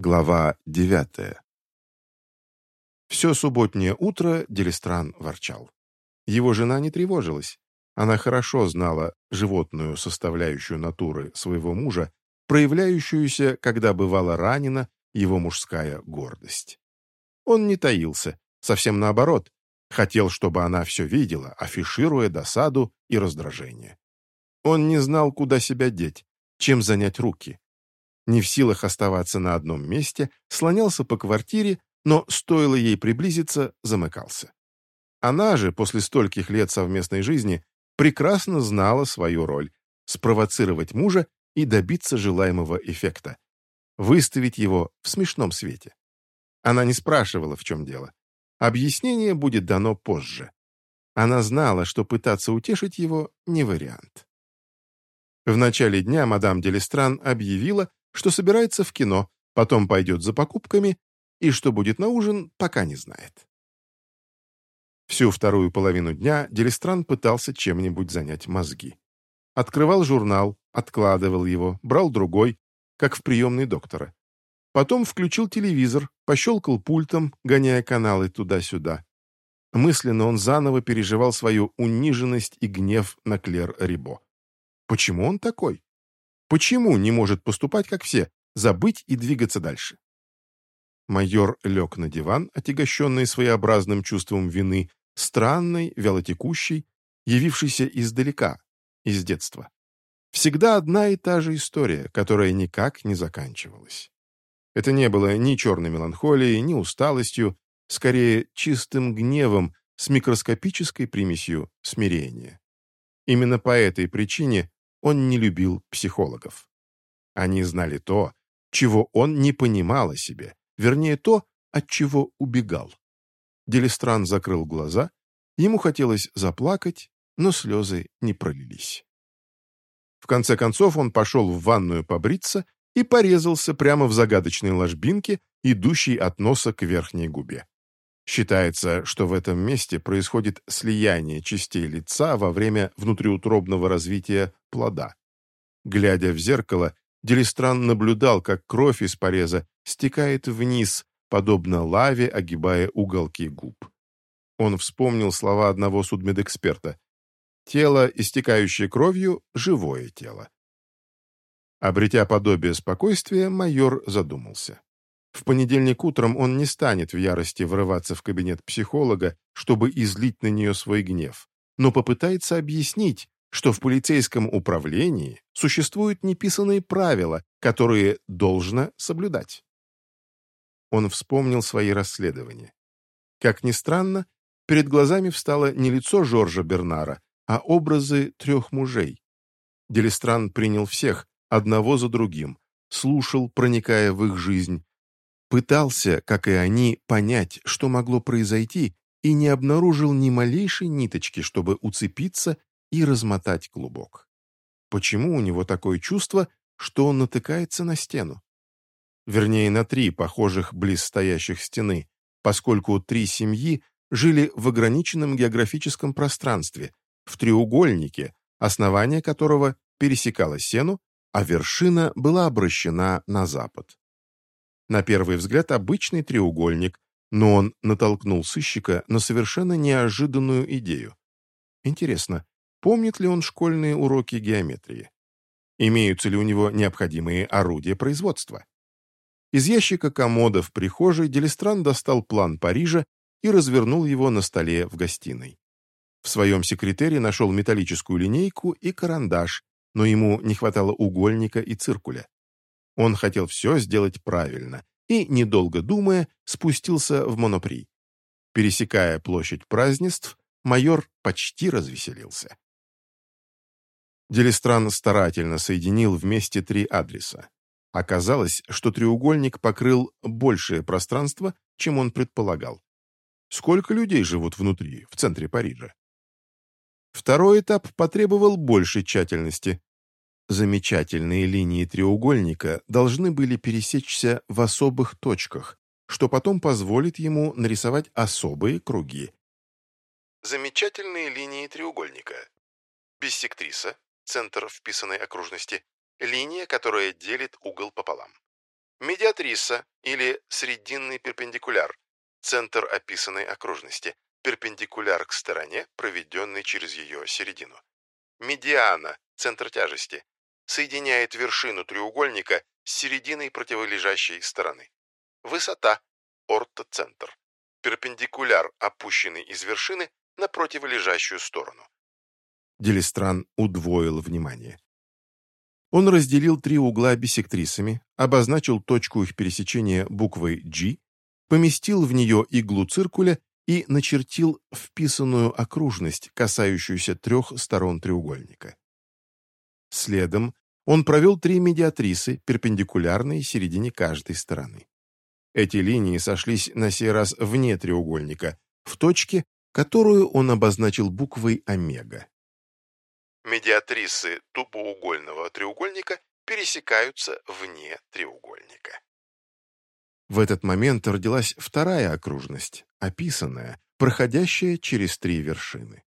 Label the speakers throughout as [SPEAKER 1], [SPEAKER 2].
[SPEAKER 1] Глава девятая. Все субботнее утро Делистран ворчал. Его жена не тревожилась. Она хорошо знала животную составляющую натуры своего мужа, проявляющуюся, когда бывала ранена его мужская гордость. Он не таился, совсем наоборот, хотел, чтобы она все видела, афишируя досаду и раздражение. Он не знал, куда себя деть, чем занять руки не в силах оставаться на одном месте, слонялся по квартире, но, стоило ей приблизиться, замыкался. Она же, после стольких лет совместной жизни, прекрасно знала свою роль — спровоцировать мужа и добиться желаемого эффекта, выставить его в смешном свете. Она не спрашивала, в чем дело. Объяснение будет дано позже. Она знала, что пытаться утешить его — не вариант. В начале дня мадам Делестран объявила, что собирается в кино, потом пойдет за покупками, и что будет на ужин, пока не знает. Всю вторую половину дня Делистран пытался чем-нибудь занять мозги. Открывал журнал, откладывал его, брал другой, как в приемной доктора. Потом включил телевизор, пощелкал пультом, гоняя каналы туда-сюда. Мысленно он заново переживал свою униженность и гнев на Клер Рибо. Почему он такой? Почему не может поступать, как все, забыть и двигаться дальше? Майор лег на диван, отягощенный своеобразным чувством вины, странной, вялотекущей, явившейся издалека, из детства. Всегда одна и та же история, которая никак не заканчивалась. Это не было ни черной меланхолией, ни усталостью, скорее чистым гневом с микроскопической примесью смирения. Именно по этой причине он не любил психологов. Они знали то, чего он не понимал о себе, вернее то, от чего убегал. Делистран закрыл глаза, ему хотелось заплакать, но слезы не пролились. В конце концов он пошел в ванную побриться и порезался прямо в загадочной ложбинке, идущей от носа к верхней губе. Считается, что в этом месте происходит слияние частей лица во время внутриутробного развития плода. Глядя в зеркало, Делистран наблюдал, как кровь из пореза стекает вниз, подобно лаве, огибая уголки губ. Он вспомнил слова одного судмедэксперта. «Тело, истекающее кровью, — живое тело». Обретя подобие спокойствия, майор задумался. В понедельник утром он не станет в ярости врываться в кабинет психолога, чтобы излить на нее свой гнев, но попытается объяснить, что в полицейском управлении существуют неписанные правила, которые должно соблюдать. Он вспомнил свои расследования. Как ни странно, перед глазами встало не лицо Жоржа Бернара, а образы трех мужей. Делистран принял всех, одного за другим, слушал, проникая в их жизнь, Пытался, как и они, понять, что могло произойти, и не обнаружил ни малейшей ниточки, чтобы уцепиться и размотать клубок. Почему у него такое чувство, что он натыкается на стену? Вернее, на три похожих близ стоящих стены, поскольку три семьи жили в ограниченном географическом пространстве, в треугольнике, основание которого пересекало сену, а вершина была обращена на запад. На первый взгляд обычный треугольник, но он натолкнул сыщика на совершенно неожиданную идею. Интересно, помнит ли он школьные уроки геометрии? Имеются ли у него необходимые орудия производства? Из ящика комода в прихожей Делистран достал план Парижа и развернул его на столе в гостиной. В своем секретаре нашел металлическую линейку и карандаш, но ему не хватало угольника и циркуля. Он хотел все сделать правильно и, недолго думая, спустился в Монопри. Пересекая площадь празднеств, майор почти развеселился. Делистран старательно соединил вместе три адреса. Оказалось, что треугольник покрыл большее пространство, чем он предполагал. Сколько людей живут внутри, в центре Парижа? Второй этап потребовал большей тщательности. Замечательные линии треугольника должны были пересечься в особых точках, что потом позволит ему нарисовать особые круги. Замечательные линии треугольника. Биссектриса, центр вписанной окружности, линия, которая делит угол пополам. Медиатриса или срединный перпендикуляр, центр описанной окружности, перпендикуляр к стороне, проведенной через ее середину. Медиана, центр тяжести, соединяет вершину треугольника с серединой противолежащей стороны. Высота, ортоцентр, перпендикуляр, опущенный из вершины на противолежащую сторону. Делистран удвоил внимание. Он разделил три угла биссектрисами, обозначил точку их пересечения буквой G, поместил в нее иглу циркуля и начертил вписанную окружность, касающуюся трех сторон треугольника. Следом он провел три медиатрисы, перпендикулярные середине каждой стороны. Эти линии сошлись на сей раз вне треугольника, в точке, которую он обозначил буквой омега. Медиатрисы тупоугольного треугольника пересекаются вне треугольника. В этот момент родилась вторая окружность, описанная, проходящая через три вершины.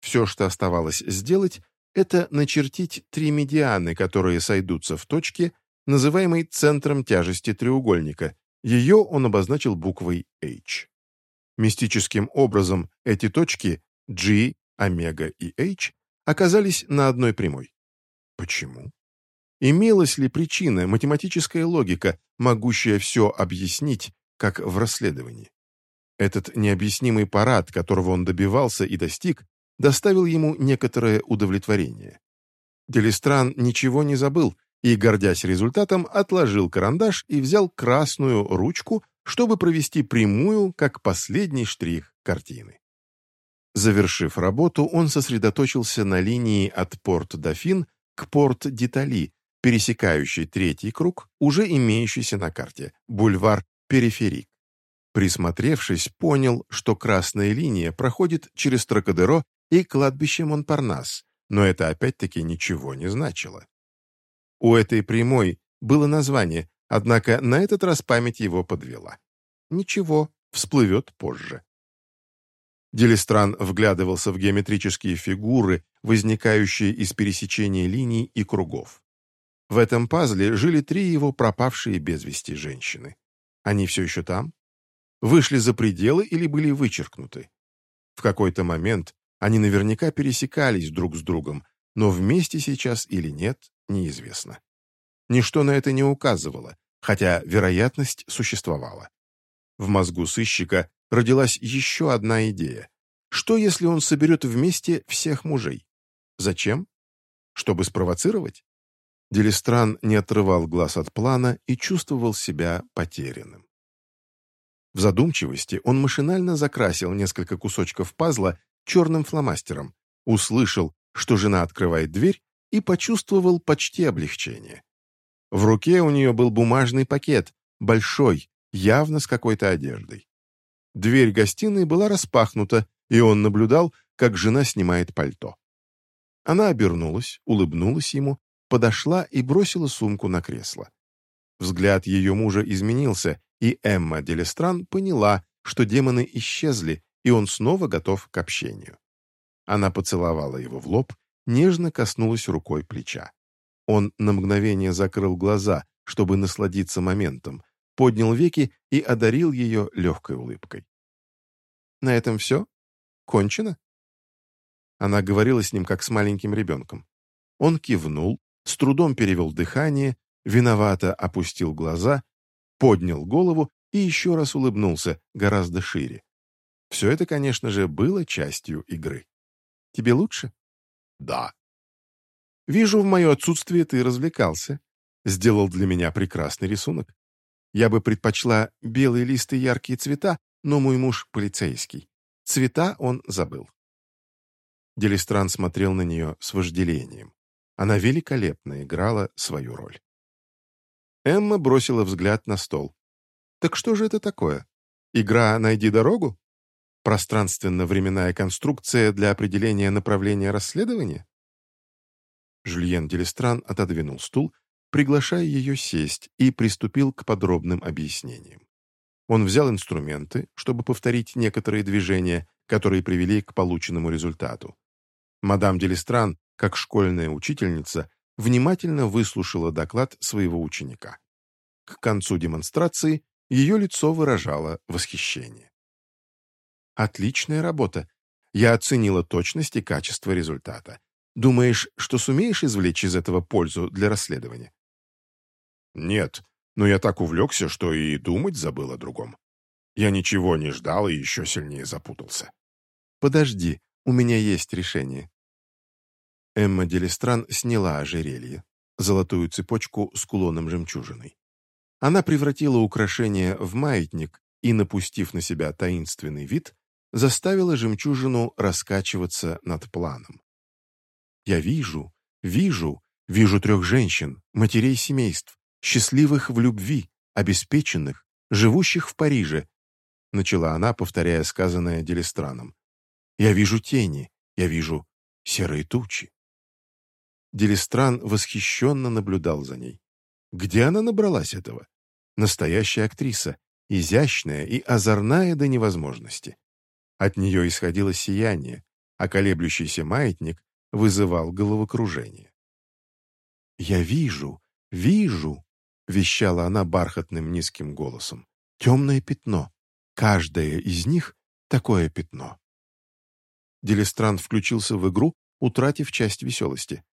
[SPEAKER 1] Все, что оставалось сделать, это начертить три медианы, которые сойдутся в точке, называемой центром тяжести треугольника. Ее он обозначил буквой H. Мистическим образом эти точки G, омега и H оказались на одной прямой. Почему? Имелась ли причина, математическая логика, могущая все объяснить, как в расследовании? Этот необъяснимый парад, которого он добивался и достиг, доставил ему некоторое удовлетворение. Делистран ничего не забыл и, гордясь результатом, отложил карандаш и взял красную ручку, чтобы провести прямую, как последний штрих картины. Завершив работу, он сосредоточился на линии от Порт-Дофин к Порт-Детали, пересекающей третий круг, уже имеющийся на карте, бульвар Периферик. Присмотревшись, понял, что красная линия проходит через Трокадеро и кладбище Монпарнас, но это опять-таки ничего не значило. У этой прямой было название, однако на этот раз память его подвела. Ничего, всплывет позже. Делистран вглядывался в геометрические фигуры, возникающие из пересечения линий и кругов. В этом пазле жили три его пропавшие без вести женщины. Они все еще там? Вышли за пределы или были вычеркнуты? В какой-то момент они наверняка пересекались друг с другом, но вместе сейчас или нет, неизвестно. Ничто на это не указывало, хотя вероятность существовала. В мозгу сыщика родилась еще одна идея. Что, если он соберет вместе всех мужей? Зачем? Чтобы спровоцировать? Делистран не отрывал глаз от плана и чувствовал себя потерянным. В задумчивости он машинально закрасил несколько кусочков пазла черным фломастером, услышал, что жена открывает дверь, и почувствовал почти облегчение. В руке у нее был бумажный пакет, большой, явно с какой-то одеждой. Дверь гостиной была распахнута, и он наблюдал, как жена снимает пальто. Она обернулась, улыбнулась ему, подошла и бросила сумку на кресло. Взгляд ее мужа изменился, и Эмма Делестран поняла, что демоны исчезли, и он снова готов к общению. Она поцеловала его в лоб, нежно коснулась рукой плеча. Он на мгновение закрыл глаза, чтобы насладиться моментом, поднял веки и одарил ее легкой улыбкой. «На этом все? Кончено?» Она говорила с ним, как с маленьким ребенком. Он кивнул, с трудом перевел дыхание, виновато опустил глаза, поднял голову и еще раз улыбнулся гораздо шире. Все это, конечно же, было частью игры. «Тебе лучше?» «Да». «Вижу, в мое отсутствие ты развлекался. Сделал для меня прекрасный рисунок. Я бы предпочла белые листы и яркие цвета, но мой муж полицейский. Цвета он забыл. Делистран смотрел на нее с вожделением. Она великолепно играла свою роль. Эмма бросила взгляд на стол. «Так что же это такое? Игра «Найди дорогу»? Пространственно-временная конструкция для определения направления расследования?» Жюльен Делистран отодвинул стул приглашая ее сесть, и приступил к подробным объяснениям. Он взял инструменты, чтобы повторить некоторые движения, которые привели к полученному результату. Мадам Делистран, как школьная учительница, внимательно выслушала доклад своего ученика. К концу демонстрации ее лицо выражало восхищение. «Отличная работа. Я оценила точность и качество результата. Думаешь, что сумеешь извлечь из этого пользу для расследования?»
[SPEAKER 2] «Нет, но я так увлекся, что и думать забыл о другом. Я ничего не ждал и еще сильнее запутался».
[SPEAKER 1] «Подожди, у меня есть решение». Эмма Делистран сняла ожерелье, золотую цепочку с кулоном жемчужиной. Она превратила украшение в маятник и, напустив на себя таинственный вид, заставила жемчужину раскачиваться над планом. «Я вижу, вижу, вижу трех женщин, матерей семейств, счастливых в любви, обеспеченных, живущих в Париже», начала она, повторяя сказанное Делистраном. «Я вижу тени, я вижу серые тучи». Делистран восхищенно наблюдал за ней. Где она набралась этого? Настоящая актриса, изящная и озорная до невозможности. От нее исходило сияние, а колеблющийся маятник вызывал головокружение. «Я вижу, вижу!» — вещала она бархатным низким голосом. «Темное пятно. Каждое из них — такое пятно». Делистран включился в игру, утратив часть веселости.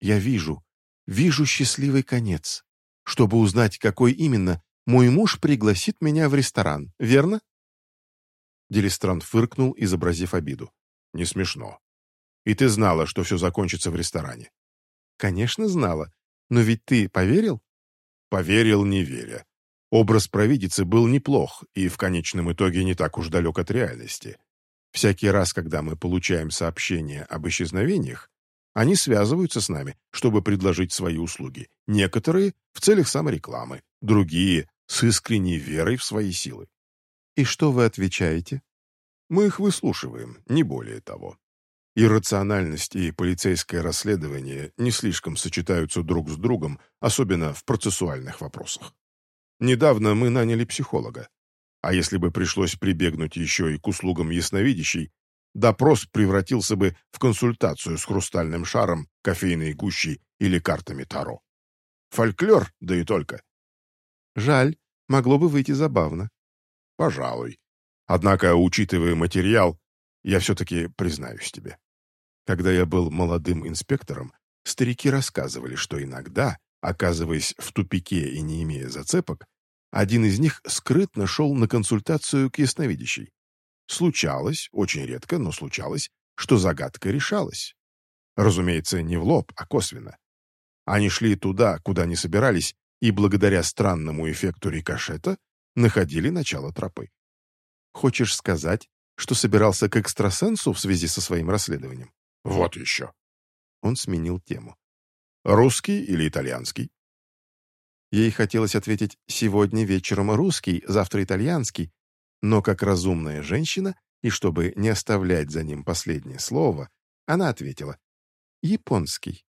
[SPEAKER 1] «Я вижу, вижу счастливый конец. Чтобы узнать, какой именно, мой муж пригласит меня в ресторан, верно?» Делистран фыркнул, изобразив обиду.
[SPEAKER 2] «Не смешно. И ты знала, что все закончится в ресторане?»
[SPEAKER 1] «Конечно, знала. Но ведь ты поверил?»
[SPEAKER 2] «Поверил, не веря. Образ провидицы был неплох и в конечном итоге не так уж далек от реальности. Всякий раз, когда мы получаем сообщение об исчезновениях, они связываются с нами, чтобы предложить свои услуги. Некоторые — в целях саморекламы, другие — с искренней верой в свои силы.
[SPEAKER 1] И что вы отвечаете?
[SPEAKER 2] Мы их выслушиваем, не более того. Иррациональность и полицейское расследование не слишком сочетаются друг с другом, особенно в процессуальных вопросах. Недавно мы наняли психолога. А если бы пришлось прибегнуть еще и к услугам ясновидящей, допрос превратился бы в консультацию с хрустальным шаром, кофейной гущей или картами Таро. Фольклор, да и только.
[SPEAKER 1] Жаль, могло бы выйти забавно.
[SPEAKER 2] Пожалуй. Однако, учитывая материал, я все-таки признаюсь тебе. Когда я был молодым инспектором, старики рассказывали, что иногда, оказываясь в тупике и не имея зацепок, один из них скрытно шел на консультацию к ясновидящей. Случалось, очень редко, но случалось, что загадка решалась. Разумеется, не в лоб, а косвенно. Они шли туда, куда не собирались, и благодаря странному эффекту рикошета находили начало тропы.
[SPEAKER 1] Хочешь сказать, что собирался к экстрасенсу в связи со своим расследованием?
[SPEAKER 2] Вот еще.
[SPEAKER 1] Он сменил тему.
[SPEAKER 2] Русский или итальянский?
[SPEAKER 1] Ей хотелось ответить «сегодня вечером русский, завтра итальянский», но как разумная женщина, и чтобы не оставлять за ним последнее слово, она ответила «Японский».